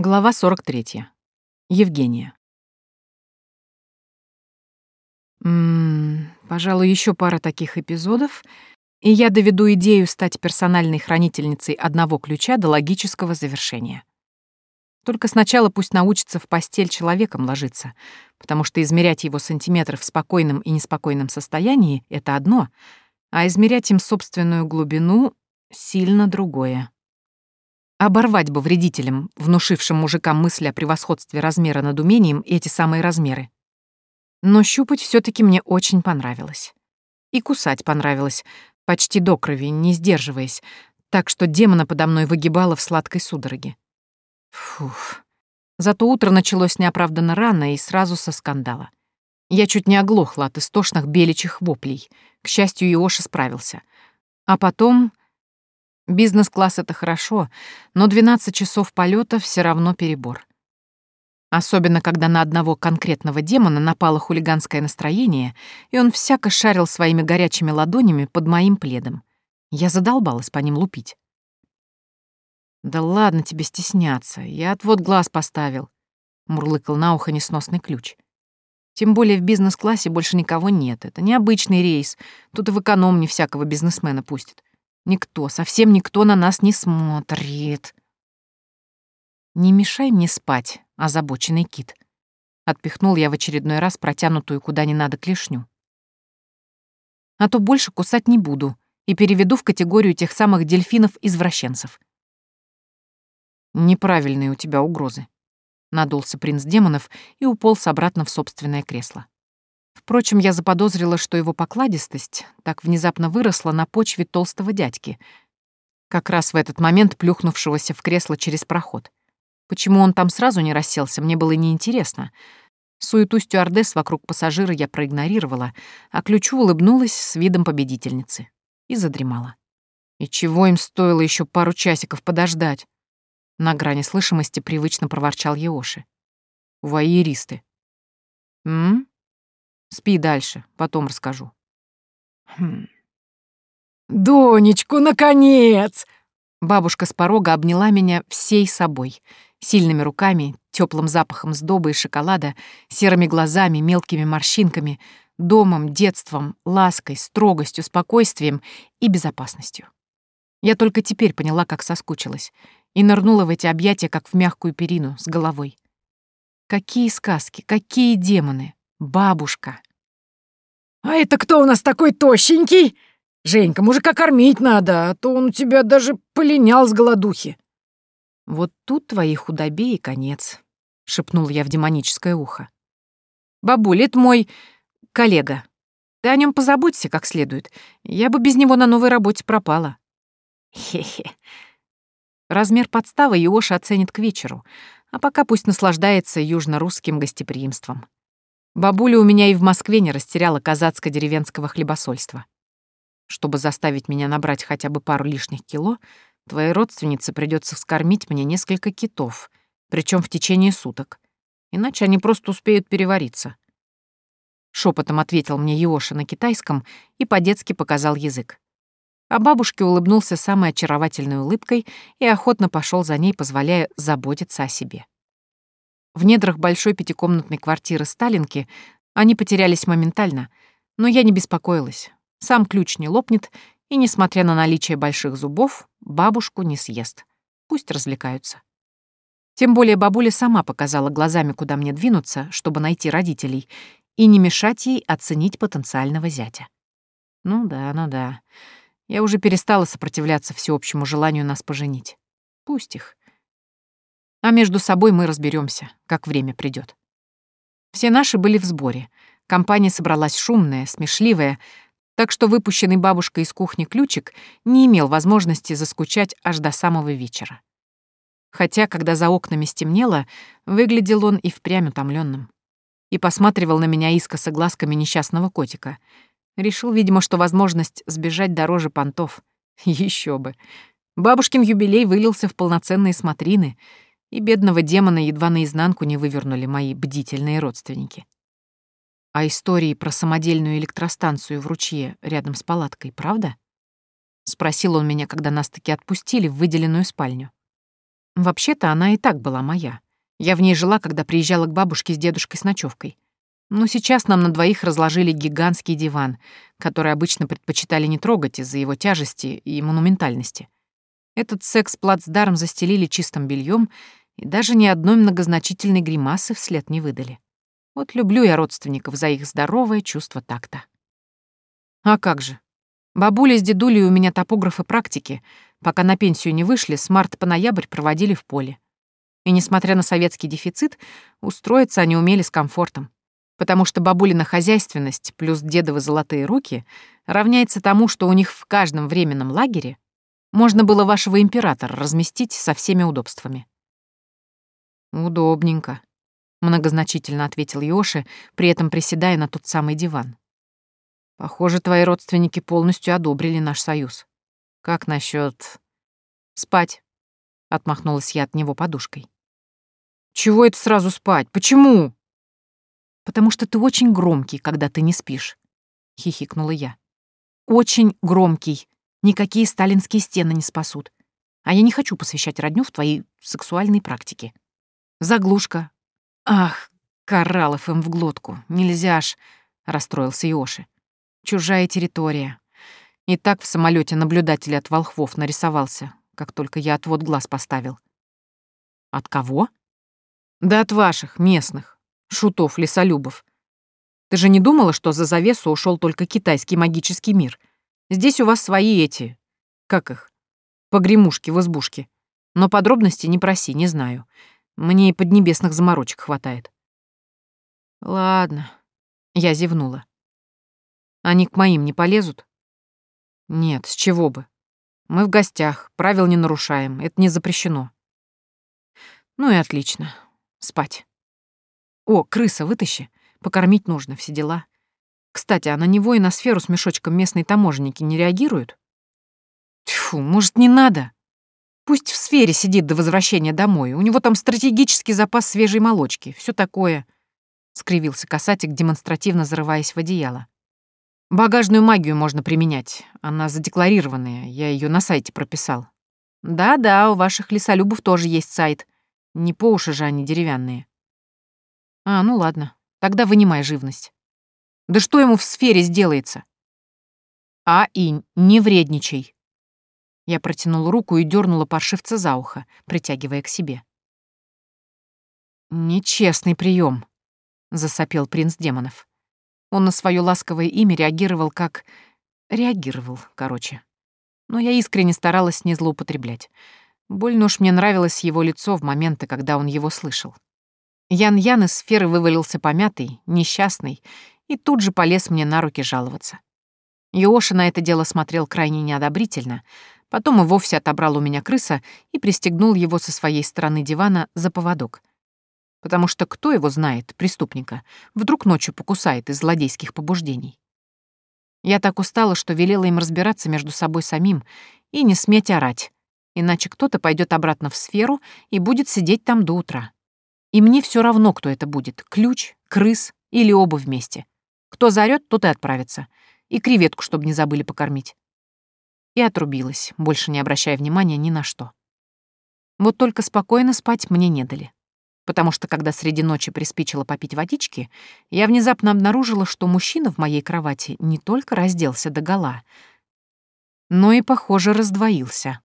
Глава 43. Евгения. Ммм, пожалуй, еще пара таких эпизодов, и я доведу идею стать персональной хранительницей одного ключа до логического завершения. Только сначала пусть научится в постель человеком ложиться, потому что измерять его сантиметры в спокойном и неспокойном состоянии — это одно, а измерять им собственную глубину — сильно другое. Оборвать бы вредителям, внушившим мужикам мысли о превосходстве размера над умением эти самые размеры. Но щупать все таки мне очень понравилось. И кусать понравилось, почти до крови, не сдерживаясь, так что демона подо мной выгибало в сладкой судороге. Фух. Зато утро началось неоправданно рано и сразу со скандала. Я чуть не оглохла от истошных беличьих воплей. К счастью, Иоша справился. А потом Бизнес-класс — это хорошо, но 12 часов полета все равно перебор. Особенно, когда на одного конкретного демона напало хулиганское настроение, и он всяко шарил своими горячими ладонями под моим пледом. Я задолбалась по ним лупить. «Да ладно тебе стесняться, я отвод глаз поставил», — мурлыкал на ухо несносный ключ. «Тем более в бизнес-классе больше никого нет, это необычный рейс, тут и в эконом не всякого бизнесмена пустят. Никто, совсем никто на нас не смотрит. Не мешай мне спать, озабоченный кит. Отпихнул я в очередной раз протянутую куда не надо клешню. А то больше кусать не буду и переведу в категорию тех самых дельфинов-извращенцев. Неправильные у тебя угрозы. Надулся принц демонов и уполз обратно в собственное кресло. Впрочем, я заподозрила, что его покладистость так внезапно выросла на почве толстого дядьки, как раз в этот момент плюхнувшегося в кресло через проход. Почему он там сразу не расселся, мне было неинтересно. Суету стюардесс вокруг пассажира я проигнорировала, а ключу улыбнулась с видом победительницы и задремала. И чего им стоило еще пару часиков подождать? На грани слышимости привычно проворчал Еоши. Ваеристы. М? Спи дальше, потом расскажу. Хм. «Донечку, наконец!» Бабушка с порога обняла меня всей собой, сильными руками, теплым запахом сдобы и шоколада, серыми глазами, мелкими морщинками, домом, детством, лаской, строгостью, спокойствием и безопасностью. Я только теперь поняла, как соскучилась, и нырнула в эти объятия, как в мягкую перину, с головой. Какие сказки, какие демоны! Бабушка. «А это кто у нас такой тощенький? Женька, мужика кормить надо, а то он у тебя даже полинял с голодухи». «Вот тут твои худобе и конец», — шепнул я в демоническое ухо. «Бабуль, это мой коллега. Ты о нем позаботься как следует. Я бы без него на новой работе пропала». «Хе-хе». Размер подставы Иоша оценит к вечеру, а пока пусть наслаждается южно-русским гостеприимством. Бабуля у меня и в Москве не растеряла казацко-деревенского хлебосольства. Чтобы заставить меня набрать хотя бы пару лишних кило, твоей родственнице придется вскормить мне несколько китов, причем в течение суток. Иначе они просто успеют перевариться. Шепотом ответил мне Йоша на китайском и по-детски показал язык. А бабушке улыбнулся самой очаровательной улыбкой и охотно пошел за ней, позволяя заботиться о себе. В недрах большой пятикомнатной квартиры Сталинки они потерялись моментально, но я не беспокоилась. Сам ключ не лопнет, и, несмотря на наличие больших зубов, бабушку не съест. Пусть развлекаются. Тем более бабуля сама показала глазами, куда мне двинуться, чтобы найти родителей, и не мешать ей оценить потенциального зятя. Ну да, ну да. Я уже перестала сопротивляться всеобщему желанию нас поженить. Пусть их. А между собой мы разберемся, как время придет. Все наши были в сборе. Компания собралась шумная, смешливая, так что выпущенный бабушкой из кухни ключик не имел возможности заскучать аж до самого вечера. Хотя, когда за окнами стемнело, выглядел он и впрямь утомленным. И посматривал на меня искоса глазками несчастного котика. Решил, видимо, что возможность сбежать дороже понтов. Еще бы. Бабушкин юбилей вылился в полноценные смотрины — и бедного демона едва наизнанку не вывернули мои бдительные родственники. А истории про самодельную электростанцию в ручье рядом с палаткой, правда? Спросил он меня, когда нас таки отпустили в выделенную спальню. Вообще-то она и так была моя. Я в ней жила, когда приезжала к бабушке с дедушкой с ночевкой. Но сейчас нам на двоих разложили гигантский диван, который обычно предпочитали не трогать из-за его тяжести и монументальности. Этот секс-плацдарм застелили чистым бельем и даже ни одной многозначительной гримасы вслед не выдали. Вот люблю я родственников за их здоровое чувство такта. А как же? Бабуля с дедулей у меня топографы практики, пока на пенсию не вышли, с марта по ноябрь проводили в поле. И несмотря на советский дефицит, устроиться они умели с комфортом потому что бабулина хозяйственность плюс дедовы золотые руки равняется тому, что у них в каждом временном лагере можно было вашего императора разместить со всеми удобствами. «Удобненько», — многозначительно ответил Йоши, при этом приседая на тот самый диван. «Похоже, твои родственники полностью одобрили наш союз. Как насчет спать?» — отмахнулась я от него подушкой. «Чего это сразу спать? Почему?» потому что ты очень громкий, когда ты не спишь», — хихикнула я. «Очень громкий. Никакие сталинские стены не спасут. А я не хочу посвящать родню в твои сексуальные практики. Заглушка. Ах, кораллов им в глотку. Нельзя ж», — расстроился Йоши. «Чужая территория. И так в самолете наблюдатель от волхвов нарисовался, как только я отвод глаз поставил». «От кого?» «Да от ваших, местных. Шутов, лесолюбов. Ты же не думала, что за завесу ушел только китайский магический мир? Здесь у вас свои эти... Как их? Погремушки в избушке. Но подробности не проси, не знаю. Мне и поднебесных заморочек хватает. Ладно. Я зевнула. Они к моим не полезут? Нет, с чего бы. Мы в гостях, правил не нарушаем, это не запрещено. Ну и отлично. Спать. «О, крыса, вытащи. Покормить нужно, все дела. Кстати, а на него и на сферу с мешочком местные таможенники не реагируют?» «Тьфу, может, не надо? Пусть в сфере сидит до возвращения домой. У него там стратегический запас свежей молочки. Все такое», — скривился касатик, демонстративно зарываясь в одеяло. «Багажную магию можно применять. Она задекларированная. Я ее на сайте прописал. Да-да, у ваших лесолюбов тоже есть сайт. Не по уши же они деревянные. А, ну ладно, тогда вынимай живность. Да что ему в сфере сделается? А, и не вредничай. Я протянула руку и дернула паршивца за ухо, притягивая к себе. Нечестный прием, засопел принц демонов. Он на свое ласковое имя реагировал как... Реагировал, короче. Но я искренне старалась не злоупотреблять. Больно уж мне нравилось его лицо в моменты, когда он его слышал. Ян-Ян из сферы вывалился помятый, несчастный, и тут же полез мне на руки жаловаться. Йоша на это дело смотрел крайне неодобрительно, потом и вовсе отобрал у меня крыса и пристегнул его со своей стороны дивана за поводок. Потому что кто его знает, преступника, вдруг ночью покусает из злодейских побуждений. Я так устала, что велела им разбираться между собой самим и не сметь орать, иначе кто-то пойдет обратно в сферу и будет сидеть там до утра. И мне все равно, кто это будет — ключ, крыс или оба вместе. Кто заорёт, тот и отправится. И креветку, чтобы не забыли покормить. И отрубилась, больше не обращая внимания ни на что. Вот только спокойно спать мне не дали. Потому что, когда среди ночи приспичило попить водички, я внезапно обнаружила, что мужчина в моей кровати не только разделся догола, но и, похоже, раздвоился.